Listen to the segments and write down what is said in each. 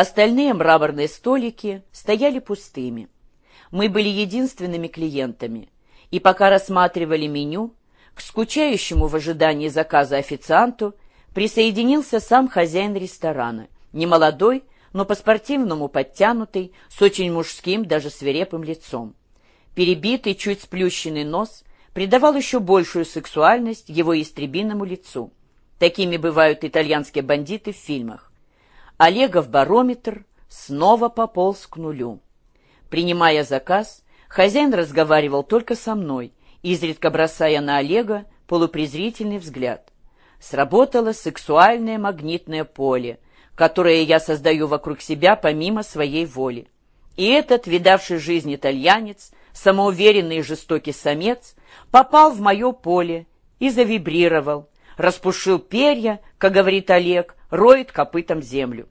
Остальные мраморные столики стояли пустыми. Мы были единственными клиентами, и пока рассматривали меню, к скучающему в ожидании заказа официанту присоединился сам хозяин ресторана, немолодой, но по-спортивному подтянутый, с очень мужским, даже свирепым лицом. Перебитый, чуть сплющенный нос придавал еще большую сексуальность его истребиному лицу. Такими бывают итальянские бандиты в фильмах. Олегов барометр снова пополз к нулю. Принимая заказ, хозяин разговаривал только со мной, изредка бросая на Олега полупрезрительный взгляд. Сработало сексуальное магнитное поле, которое я создаю вокруг себя помимо своей воли. И этот, видавший жизнь итальянец, самоуверенный и жестокий самец, попал в мое поле и завибрировал, распушил перья, как говорит Олег, роет копытом землю.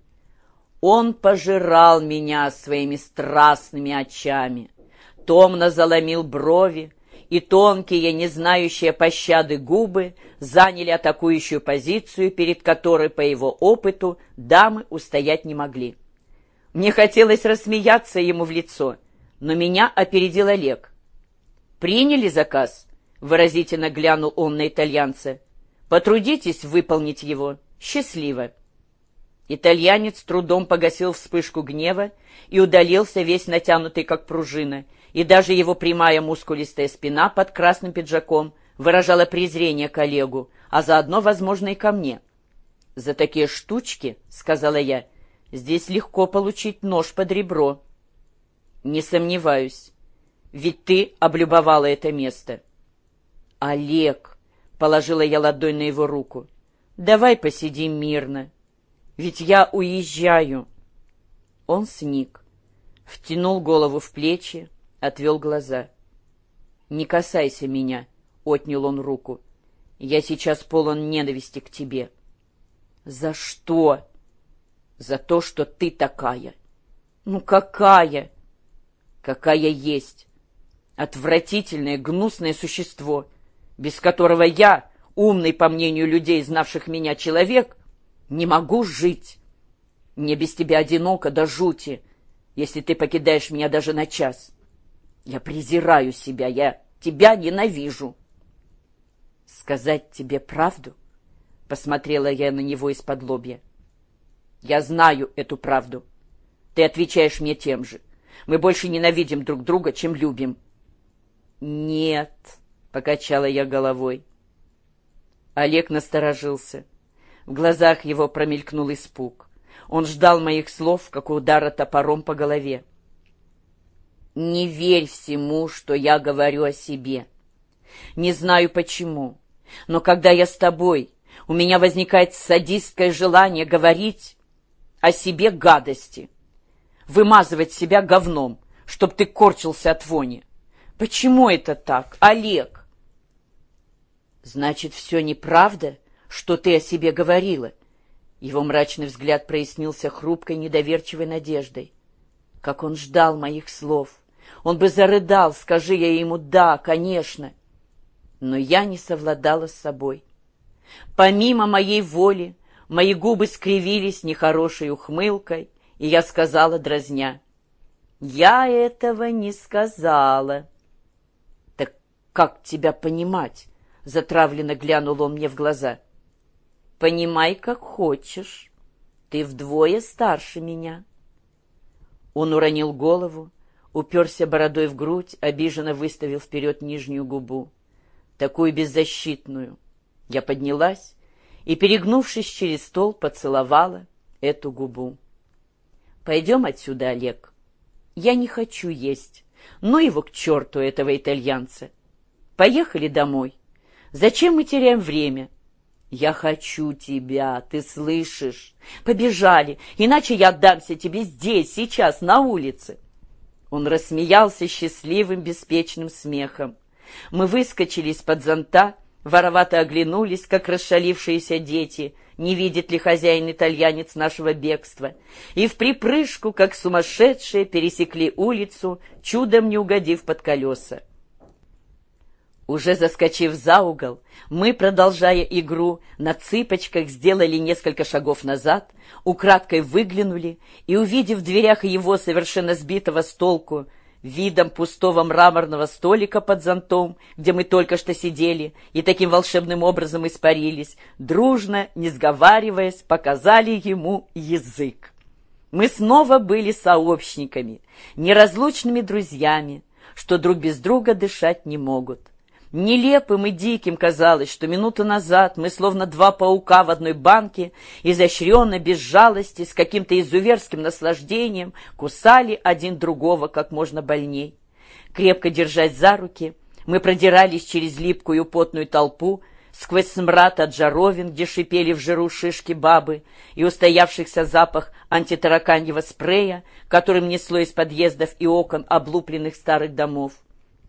Он пожирал меня своими страстными очами, томно заломил брови, и тонкие, не знающие пощады губы заняли атакующую позицию, перед которой, по его опыту, дамы устоять не могли. Мне хотелось рассмеяться ему в лицо, но меня опередил Олег. «Приняли заказ?» — выразительно глянул он на итальянца. «Потрудитесь выполнить его. Счастливо!» Итальянец трудом погасил вспышку гнева и удалился весь натянутый, как пружина, и даже его прямая мускулистая спина под красным пиджаком выражала презрение коллегу, а заодно, возможно, и ко мне. «За такие штучки, — сказала я, — здесь легко получить нож под ребро». «Не сомневаюсь, ведь ты облюбовала это место». «Олег!» — положила я ладонь на его руку. «Давай посидим мирно, ведь я уезжаю». Он сник, втянул голову в плечи, отвел глаза. «Не касайся меня», — отнял он руку. «Я сейчас полон ненависти к тебе». «За что?» «За то, что ты такая». «Ну какая?» «Какая есть. Отвратительное, гнусное существо, без которого я, умный, по мнению людей, знавших меня, человек, не могу жить. Мне без тебя одиноко до жути, если ты покидаешь меня даже на час». Я презираю себя, я тебя ненавижу. Сказать тебе правду? Посмотрела я на него из-под лобья. Я знаю эту правду. Ты отвечаешь мне тем же. Мы больше ненавидим друг друга, чем любим. Нет, покачала я головой. Олег насторожился. В глазах его промелькнул испуг. Он ждал моих слов, как удара топором по голове. Не верь всему, что я говорю о себе. Не знаю почему, но когда я с тобой, у меня возникает садистское желание говорить о себе гадости, вымазывать себя говном, чтоб ты корчился от вони. Почему это так, Олег? Значит, все неправда, что ты о себе говорила? Его мрачный взгляд прояснился хрупкой, недоверчивой надеждой. Как он ждал моих слов — он бы зарыдал, скажи я ему «да, конечно». Но я не совладала с собой. Помимо моей воли, мои губы скривились нехорошей ухмылкой, и я сказала, дразня, «Я этого не сказала». «Так как тебя понимать?» — затравленно глянул он мне в глаза. «Понимай, как хочешь. Ты вдвое старше меня». Он уронил голову, уперся бородой в грудь, обиженно выставил вперед нижнюю губу. Такую беззащитную. Я поднялась и, перегнувшись через стол, поцеловала эту губу. «Пойдем отсюда, Олег. Я не хочу есть. Ну его к черту, этого итальянца. Поехали домой. Зачем мы теряем время?» «Я хочу тебя, ты слышишь? Побежали, иначе я отдамся тебе здесь, сейчас, на улице». Он рассмеялся счастливым, беспечным смехом. Мы выскочили из-под зонта, воровато оглянулись, как расшалившиеся дети, не видит ли хозяин-итальянец нашего бегства, и в припрыжку, как сумасшедшие, пересекли улицу, чудом не угодив под колеса. Уже заскочив за угол, мы, продолжая игру, на цыпочках сделали несколько шагов назад, украдкой выглянули и, увидев в дверях его совершенно сбитого с толку, видом пустого мраморного столика под зонтом, где мы только что сидели и таким волшебным образом испарились, дружно, не сговариваясь, показали ему язык. Мы снова были сообщниками, неразлучными друзьями, что друг без друга дышать не могут. Нелепым и диким казалось, что минуту назад мы, словно два паука в одной банке, изощренно, без жалости, с каким-то изуверским наслаждением, кусали один другого как можно больней. Крепко держась за руки, мы продирались через липкую потную толпу, сквозь смрад от жаровин, где шипели в жиру шишки бабы, и устоявшихся запах антитараканьего спрея, которым несло из подъездов и окон облупленных старых домов.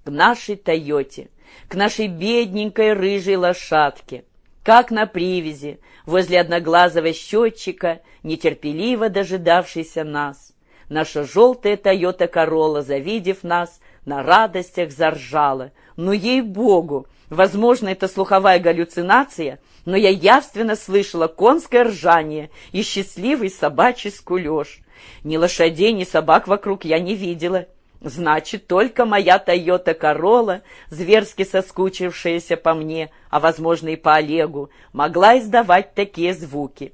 К нашей «Тойоте» к нашей бедненькой рыжей лошадке, как на привязи, возле одноглазого счетчика, нетерпеливо дожидавшейся нас. Наша желтая Тойота Королла, завидев нас, на радостях заржала. Ну, ей-богу, возможно, это слуховая галлюцинация, но я явственно слышала конское ржание и счастливый собачий скулеж. Ни лошадей, ни собак вокруг я не видела. Значит, только моя Тойота Королла, зверски соскучившаяся по мне, а, возможно, и по Олегу, могла издавать такие звуки.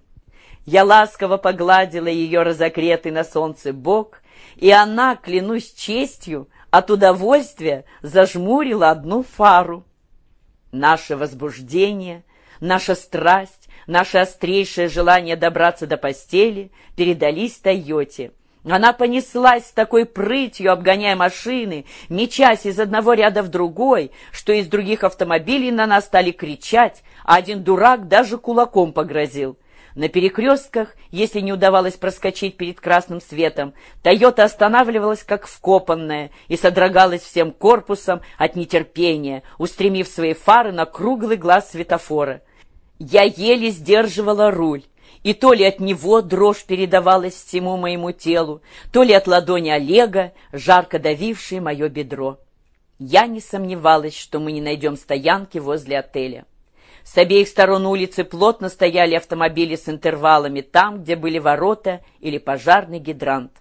Я ласково погладила ее разогретый на солнце бок, и она, клянусь честью, от удовольствия зажмурила одну фару. Наше возбуждение, наша страсть, наше острейшее желание добраться до постели передались Тойоте — она понеслась с такой прытью, обгоняя машины, мечась из одного ряда в другой, что из других автомобилей на нас стали кричать, а один дурак даже кулаком погрозил. На перекрестках, если не удавалось проскочить перед красным светом, «Тойота» останавливалась как вкопанная и содрогалась всем корпусом от нетерпения, устремив свои фары на круглый глаз светофора. Я еле сдерживала руль. И то ли от него дрожь передавалась всему моему телу, то ли от ладони Олега, жарко давившей мое бедро. Я не сомневалась, что мы не найдем стоянки возле отеля. С обеих сторон улицы плотно стояли автомобили с интервалами там, где были ворота или пожарный гидрант.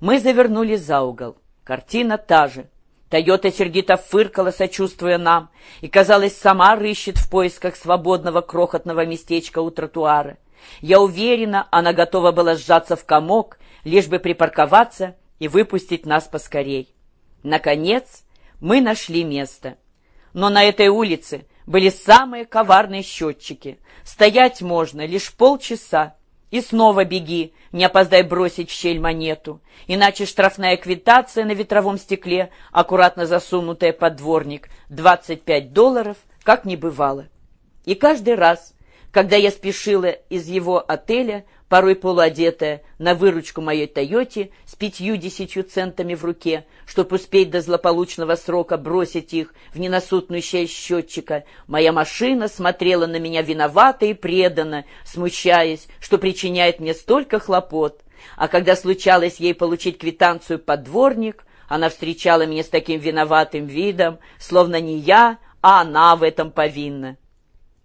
Мы завернули за угол. Картина та же. Тойота сердито фыркала, сочувствуя нам, и, казалось, сама рыщет в поисках свободного крохотного местечка у тротуара. Я уверена, она готова была сжаться в комок, лишь бы припарковаться и выпустить нас поскорей. Наконец, мы нашли место. Но на этой улице были самые коварные счетчики. Стоять можно лишь полчаса. И снова беги, не опоздай бросить в щель монету, иначе штрафная квитация на ветровом стекле, аккуратно засунутая под дворник, 25 долларов, как не бывало. И каждый раз, когда я спешила из его отеля, порой полуодетая, на выручку моей «Тойоте» с пятью-десятью центами в руке, чтобы успеть до злополучного срока бросить их в ненасутную часть счетчика, моя машина смотрела на меня виновато и преданно, смущаясь, что причиняет мне столько хлопот. А когда случалось ей получить квитанцию под дворник, она встречала меня с таким виноватым видом, словно не я, а она в этом повинна.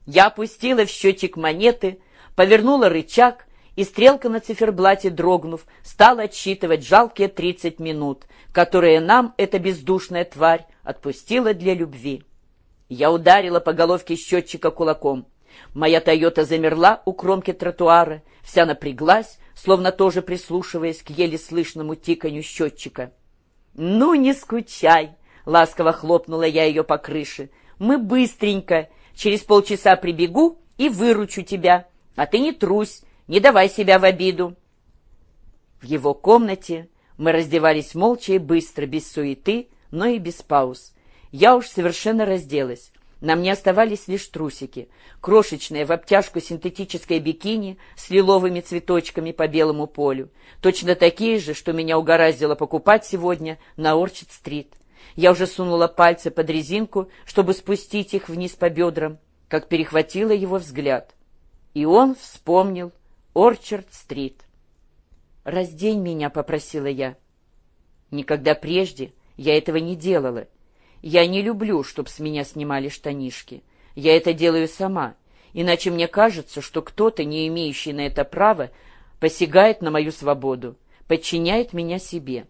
Я опустила в счетчик монеты, повернула рычаг, и стрелка на циферблате, дрогнув, стала отсчитывать жалкие тридцать минут, которые нам эта бездушная тварь отпустила для любви. Я ударила по головке счетчика кулаком. Моя «Тойота» замерла у кромки тротуара, вся напряглась, словно тоже прислушиваясь к еле слышному тиканью счетчика. «Ну, не скучай!» — ласково хлопнула я ее по крыше. «Мы быстренько, Через полчаса прибегу и выручу тебя. А ты не трусь, не давай себя в обиду. В его комнате мы раздевались молча и быстро, без суеты, но и без пауз. Я уж совершенно разделась. На мне оставались лишь трусики, крошечные в обтяжку синтетическое бикини с лиловыми цветочками по белому полю, точно такие же, что меня угораздило покупать сегодня на Орчит-стрит. Я уже сунула пальцы под резинку, чтобы спустить их вниз по бедрам, как перехватила его взгляд. И он вспомнил Орчард-стрит. «Раздень меня», — попросила я. Никогда прежде я этого не делала. Я не люблю, чтоб с меня снимали штанишки. Я это делаю сама, иначе мне кажется, что кто-то, не имеющий на это права, посягает на мою свободу, подчиняет меня себе.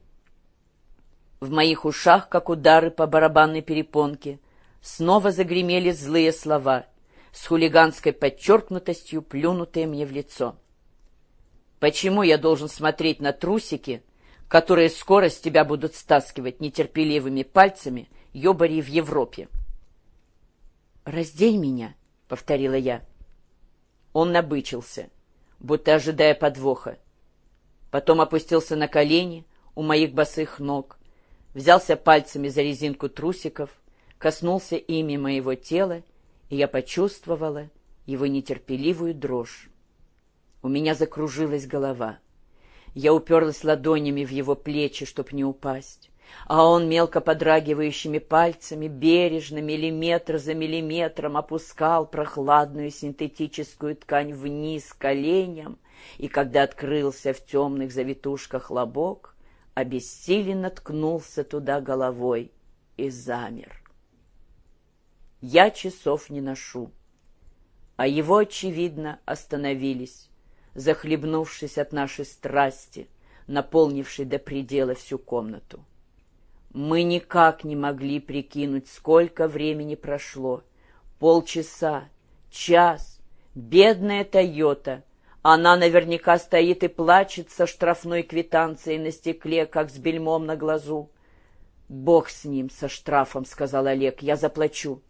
В моих ушах, как удары по барабанной перепонке, снова загремели злые слова, с хулиганской подчеркнутостью плюнутые мне в лицо. Почему я должен смотреть на трусики, которые скоро с тебя будут стаскивать нетерпеливыми пальцами ёбари в Европе? «Раздень меня», — повторила я. Он набычился, будто ожидая подвоха. Потом опустился на колени у моих босых ног, взялся пальцами за резинку трусиков, коснулся ими моего тела, и я почувствовала его нетерпеливую дрожь. У меня закружилась голова. Я уперлась ладонями в его плечи, чтоб не упасть а он мелко подрагивающими пальцами бережно, миллиметр за миллиметром опускал прохладную синтетическую ткань вниз коленям, и когда открылся в темных завитушках лобок, обессиленно ткнулся туда головой и замер. Я часов не ношу, а его, очевидно, остановились, захлебнувшись от нашей страсти, наполнившей до предела всю комнату. Мы никак не могли прикинуть, сколько времени прошло. Полчаса, час, бедная Тойота. Она наверняка стоит и плачет со штрафной квитанцией на стекле, как с бельмом на глазу. «Бог с ним, со штрафом», — сказал Олег, — «я заплачу».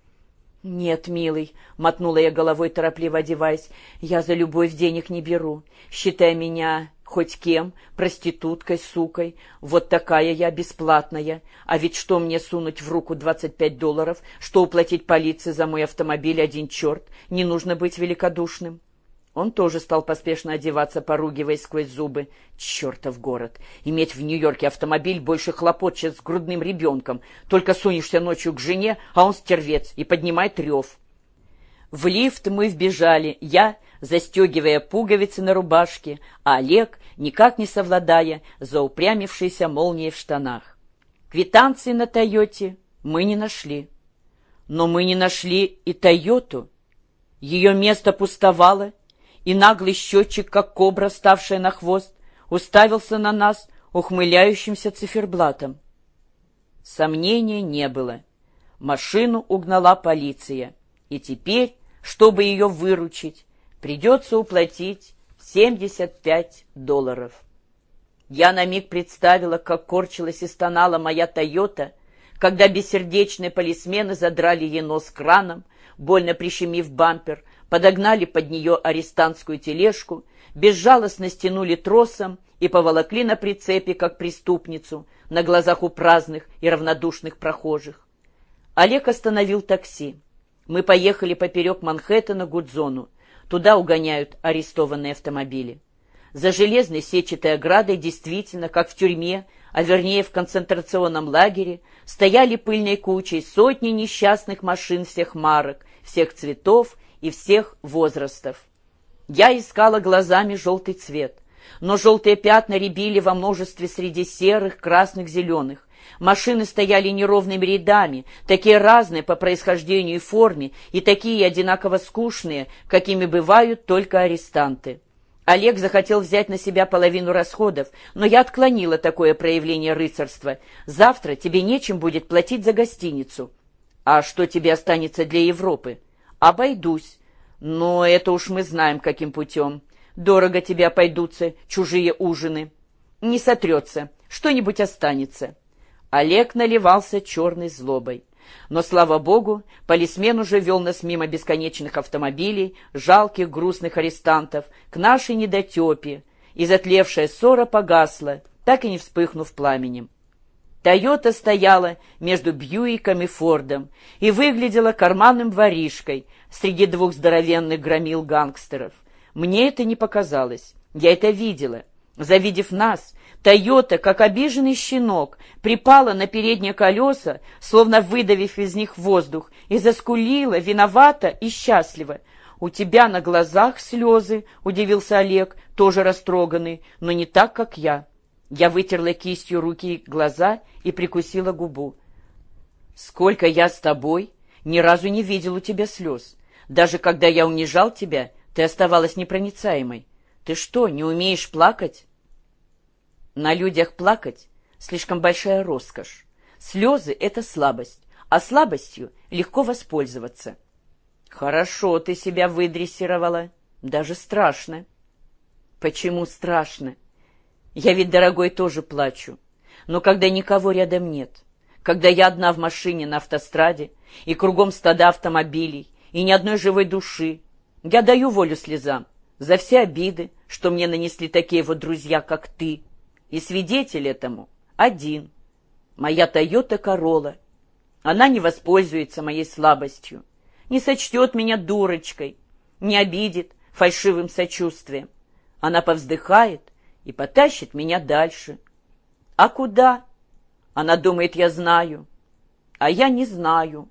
«Нет, милый», — мотнула я головой, торопливо одеваясь, — «я за любовь денег не беру. Считай меня хоть кем, проституткой, сукой. Вот такая я, бесплатная. А ведь что мне сунуть в руку 25 долларов, что уплатить полиции за мой автомобиль один черт? Не нужно быть великодушным». Он тоже стал поспешно одеваться, поругиваясь сквозь зубы. Чертов город! Иметь в Нью-Йорке автомобиль больше хлопот, чем с грудным ребенком. Только сунешься ночью к жене, а он стервец и поднимает рев. В лифт мы вбежали, я, застегивая пуговицы на рубашке, а Олег, никак не совладая, за упрямившейся молнией в штанах. Квитанции на «Тойоте» мы не нашли. Но мы не нашли и «Тойоту». Ее место пустовало, и наглый счетчик, как кобра, ставшая на хвост, уставился на нас ухмыляющимся циферблатом. Сомнения не было. Машину угнала полиция, и теперь, чтобы ее выручить, придется уплатить 75 долларов. Я на миг представила, как корчилась и стонала моя «Тойота», когда бессердечные полисмены задрали ей нос краном, больно прищемив бампер, подогнали под нее арестантскую тележку, безжалостно стянули тросом и поволокли на прицепе, как преступницу, на глазах у праздных и равнодушных прохожих. Олег остановил такси. Мы поехали поперек Манхэттена к Гудзону. Туда угоняют арестованные автомобили. За железной сетчатой оградой действительно, как в тюрьме, а вернее в концентрационном лагере, стояли пыльной кучей сотни несчастных машин всех марок, всех цветов и всех возрастов. Я искала глазами желтый цвет, но желтые пятна рябили во множестве среди серых, красных, зеленых. Машины стояли неровными рядами, такие разные по происхождению и форме, и такие одинаково скучные, какими бывают только арестанты. Олег захотел взять на себя половину расходов, но я отклонила такое проявление рыцарства. Завтра тебе нечем будет платить за гостиницу. А что тебе останется для Европы? Обойдусь. Но это уж мы знаем, каким путем. Дорого тебе обойдутся чужие ужины. Не сотрется, что-нибудь останется. Олег наливался черной злобой. Но, слава богу, полисмен уже вел нас мимо бесконечных автомобилей, жалких грустных арестантов, к нашей недотепе, и затлевшая ссора погасла, так и не вспыхнув пламенем. Тойота стояла между Бьюиком и Фордом и выглядела карманным воришкой среди двух здоровенных громил гангстеров. Мне это не показалось, я это видела. Завидев нас, Тойота, как обиженный щенок, припала на передние колеса, словно выдавив из них воздух, и заскулила, виновата и счастлива. «У тебя на глазах слезы», — удивился Олег, тоже растроганный, но не так, как я. Я вытерла кистью руки глаза и прикусила губу. Сколько я с тобой, ни разу не видел у тебя слез. Даже когда я унижал тебя, ты оставалась непроницаемой. Ты что, не умеешь плакать? На людях плакать — слишком большая роскошь. Слезы — это слабость, а слабостью легко воспользоваться. Хорошо ты себя выдрессировала. Даже страшно. Почему страшно? Я ведь, дорогой, тоже плачу. Но когда никого рядом нет, когда я одна в машине на автостраде, и кругом стада автомобилей, и ни одной живой души, я даю волю слезам за все обиды, что мне нанесли такие вот друзья, как ты. И свидетель этому один. Моя Тойота Королла. Она не воспользуется моей слабостью, не сочтет меня дурочкой, не обидит фальшивым сочувствием. Она повздыхает и потащит меня дальше. А куда? Она думает, я знаю, а я не знаю.